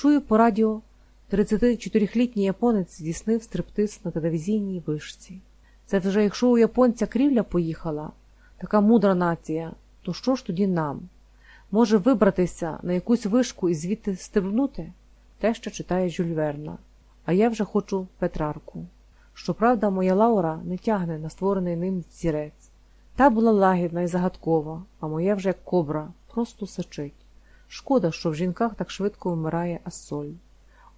Чую по радіо, 34-літній японець здійснив стриптиз на телевізійній вишці. Це вже якщо у японця крівля поїхала, така мудра нація, то що ж тоді нам? Може вибратися на якусь вишку і звідти стрибнути? Те, що читає Жюль Верна. А я вже хочу Петрарку. Щоправда, моя Лаура не тягне на створений ним зірець. Та була лагідна і загадкова, а моя вже як кобра, просто сачить. Шкода, що в жінках так швидко вмирає Ассоль.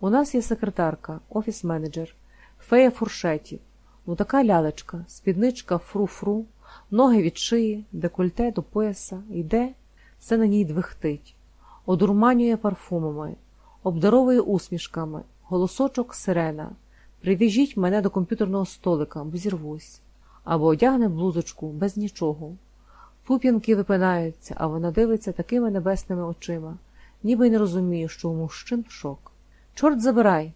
У нас є секретарка, офіс-менеджер, фея фуршетів, ну така лялечка, спідничка фру-фру, ноги від шиї, декольте до пояса, йде, все на ній двихтить, одурманює парфумами, обдаровує усмішками, голосочок сирена. Привіжіть мене до комп'ютерного столика, бо зірвусь, або одягне блузочку без нічого. Пуп'янки випинаються, а вона дивиться такими небесними очима, ніби й не розуміє, що у мужчин шок. Чорт забирай.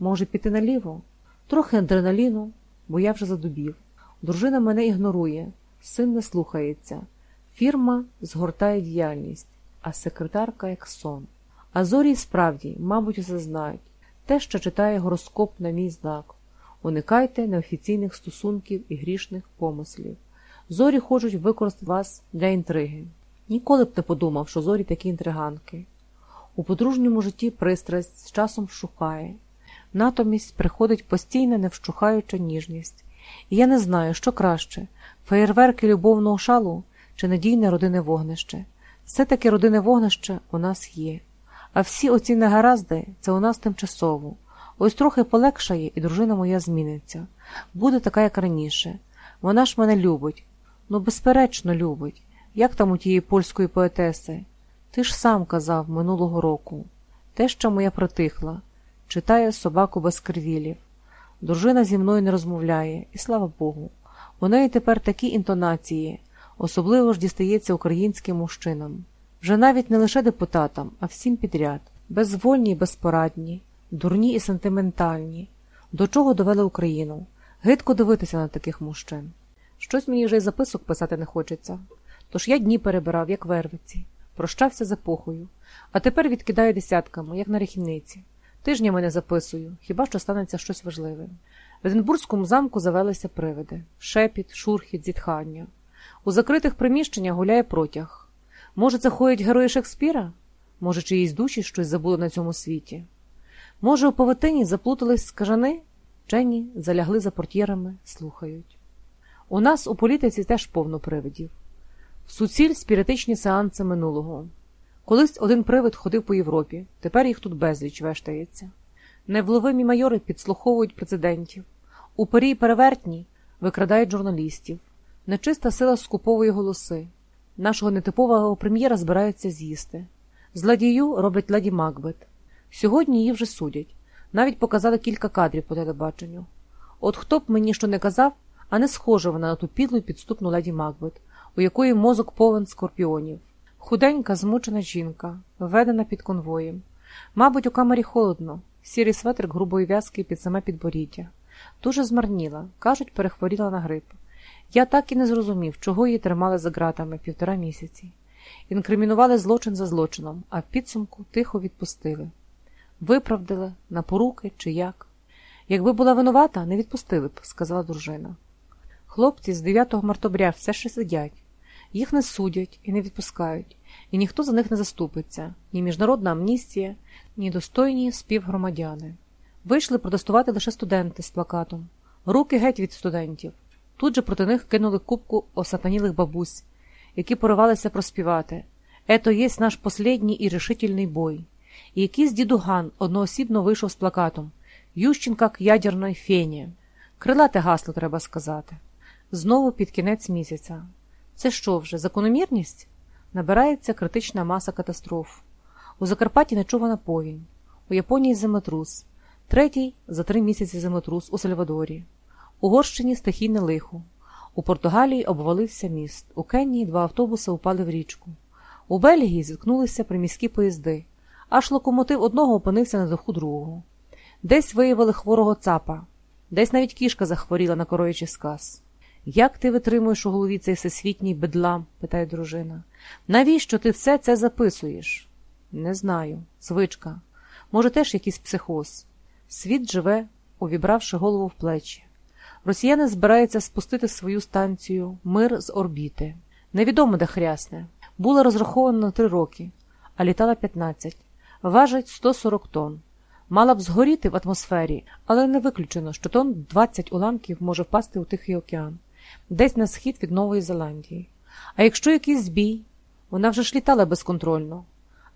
Може, піти наліво? Трохи адреналіну, бо я вже задубів. Дружина мене ігнорує, син не слухається. Фірма згортає діяльність, а секретарка як сон. А зорі справді, мабуть, усе знають. Те, що читає гороскоп на мій знак. Уникайте неофіційних стосунків і грішних помислів. Зорі хочуть використати вас для інтриги. Ніколи б не подумав, що зорі такі інтриганки. У подружньому житті пристрасть з часом вщухає, натомість приходить постійна невщухаюча ніжність. І я не знаю, що краще феєрверки любовного шалу чи надійне родинне вогнище. Все-таки родинне вогнище у нас є. А всі оці негаразди це у нас тимчасово. Ось трохи полегшає, і дружина моя зміниться. Буде така, як раніше. Вона ж мене любить. Ну, безперечно, любить. Як там у тієї польської поетеси? Ти ж сам казав минулого року. Теща моя притихла, читає собаку без кривілів. Дружина зі мною не розмовляє, і слава Богу. У неї тепер такі інтонації, особливо ж дістається українським мужчинам. Вже навіть не лише депутатам, а всім підряд, безвольні і безпорадні, дурні і сентиментальні. До чого довели Україну? Гидко дивитися на таких мужчин. Щось мені вже й записок писати не хочеться. Тож я дні перебирав, як вервиці, прощався з епохою, а тепер відкидаю десятками, як на рахівниці. Тижнями не записую, хіба що станеться щось важливе. В Единбурзькому замку завелися привиди шепіт, шурхіт, зітхання. У закритих приміщеннях гуляє протяг. Може, це ходять герої Шекспіра? Може, чиїсь душі щось забули на цьому світі? Може, у павутині заплутались скажани? Вчені залягли за портьєрами, слухають. У нас у політиці теж повно привидів. Суціль спіритичні сеанси минулого. Колись один привид ходив по Європі, тепер їх тут безліч вештається. Невловимі майори підслуховують президентів, упері й перевертні викрадають журналістів, нечиста сила скуповує голоси. Нашого нетипового прем'єра збираються з'їсти. Злодію роблять леді Макбет. Сьогодні її вже судять. Навіть показали кілька кадрів по телебаченню. От хто б мені що не казав, а не схожа вона на ту підлу й підступну леді Макбет, у якої мозок повен скорпіонів. Худенька, змучена жінка, введена під конвоєм. Мабуть, у камері холодно, сірий светрик грубої в'язки під саме підборіддя. Дуже змарніла, кажуть, перехворіла на грип. Я так і не зрозумів, чого її тримали за ґратами півтора місяці. Інкримінували злочин за злочином, а в підсумку тихо відпустили. Виправдали на поруки чи як. Якби була винувата, не відпустили б, сказала дружина. Хлопці з 9 мартобря все ще сидять, їх не судять і не відпускають, і ніхто за них не заступиться, ні міжнародна амністія, ні достойні співгромадяни. Вийшли протестувати лише студенти з плакатом. Руки геть від студентів. Тут же проти них кинули кубку осатанілих бабусь, які поривалися проспівати. Ето єсть наш последній і решительний бой. І якийсь дідуган одноосібно вийшов з плакатом Ющенка к ядерної фені. Крилате гасло, треба сказати. Знову під кінець місяця. Це що вже, закономірність? Набирається критична маса катастроф. У Закарпатті нечувана повінь, у Японії землетрус, третій за три місяці землетрус у Сальвадорі, Угорщині стихійне лихо. У Португалії обвалився міст, у Кенії два автобуси упали в річку. У Бельгії зіткнулися приміські поїзди, аж локомотив одного опинився на даху другого. Десь виявили хворого цапа, десь навіть кішка захворіла на короючий сказ. Як ти витримуєш у голові цей всесвітній бедлам? питає дружина. Навіщо ти все це записуєш? Не знаю, звичка. Може, теж якийсь психоз. Світ живе, увібравши голову в плечі. Росіяни збираються спустити свою станцію Мир з орбіти. Невідомо, де хрясне. Була розрахована на три роки, а літала 15. Важить 140 тонн. Мала б згоріти в атмосфері, але не виключено, що тонн 20 уламків може впасти у Тихий океан, десь на схід від Нової Зеландії. А якщо якийсь збій, вона вже ж літала безконтрольно.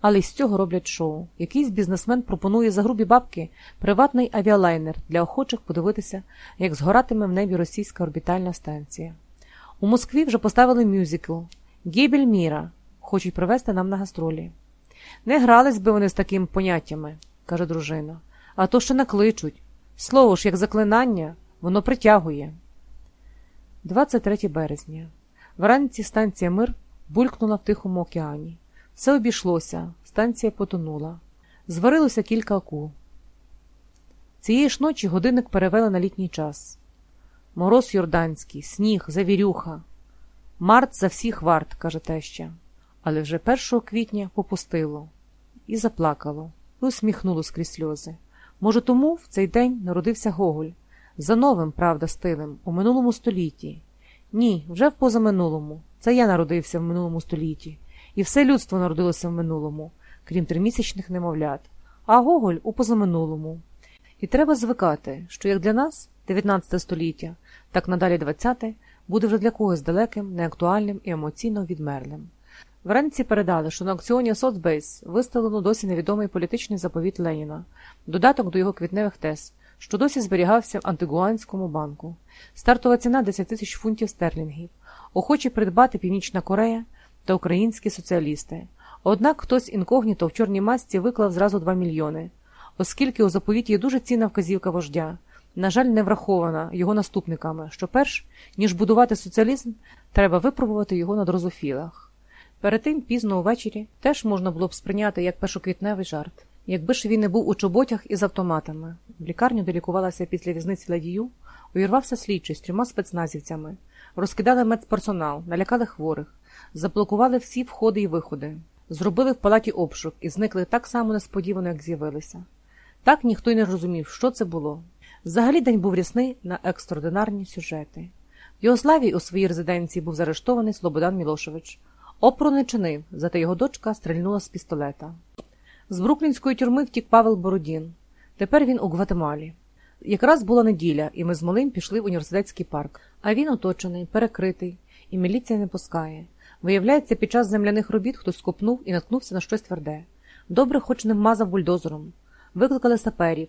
Але з цього роблять шоу. Якийсь бізнесмен пропонує за грубі бабки приватний авіалайнер для охочих подивитися, як згоратиме в небі російська орбітальна станція. У Москві вже поставили мюзикл Гібель Міра. Хочуть привезти нам на гастролі. Не грались би вони з такими поняттями, каже дружина, а то ще накличуть. Слово ж, як заклинання, воно притягує. 23 березня. Вранці станція Мир булькнула в Тихому океані. Все обійшлося, станція потонула. Зварилося кілька акул. Цієї ж ночі годинник перевели на літній час. Мороз Йорданський, сніг, завірюха. Март за всіх варт, каже теща. Але вже 1 квітня попустило і заплакало, і усміхнуло скрізь сльози. Може, тому в цей день народився Гоголь за новим, правда, стилем, у минулому столітті. Ні, вже в позаминулому. Це я народився в минулому столітті, і все людство народилося в минулому, крім тримісячних немовлят, а Гоголь у позаминулому. І треба звикати, що як для нас, 19 століття, так надалі 20-те, буде вже для когось далеким, неактуальним і емоційно відмерлим. Вранці передали, що на аукціоні Соцбейс виставлено досі невідомий політичний заповіт Леніна, додаток до його квітневих тез, що досі зберігався в Антигуанському банку. Стартова ціна 10 тисяч фунтів стерлінгів. Охочі придбати Північна Корея та українські соціалісти. Однак хтось інкогніто в чорній масці виклав зразу 2 мільйони, оскільки у заповіті є дуже цінна вказівка вождя, на жаль, не врахована його наступниками, що перш ніж будувати соціалізм, треба випробувати його на дрозофілах. Перед тим пізно увечері теж можна було б сприйняти як першоквітневий жарт. Якби ж він не був у чоботях із автоматами. В лікарню, де лікувалася після візниці ладію, увірвався слідчий з трьома спецназівцями, розкидали медперсонал, налякали хворих, заблокували всі входи і виходи, зробили в палаті обшук і зникли так само несподівано, як з'явилися. Так ніхто й не розумів, що це було. Взагалі день був рясний на екстраординарні сюжети. В Йогославії у своїй резиденції був заарештований Слободан Мілошевич. Опру не чинив, зате його дочка стрельнула з пістолета. З бруклінської тюрми втік Павел Бородін. Тепер він у Гватемалі. Якраз була неділя, і ми з малим пішли в університетський парк. А він оточений, перекритий, і міліція не пускає. Виявляється, під час земляних робіт хтось копнув і наткнувся на щось тверде. Добре, хоч не вмазав бульдозером. Викликали саперів,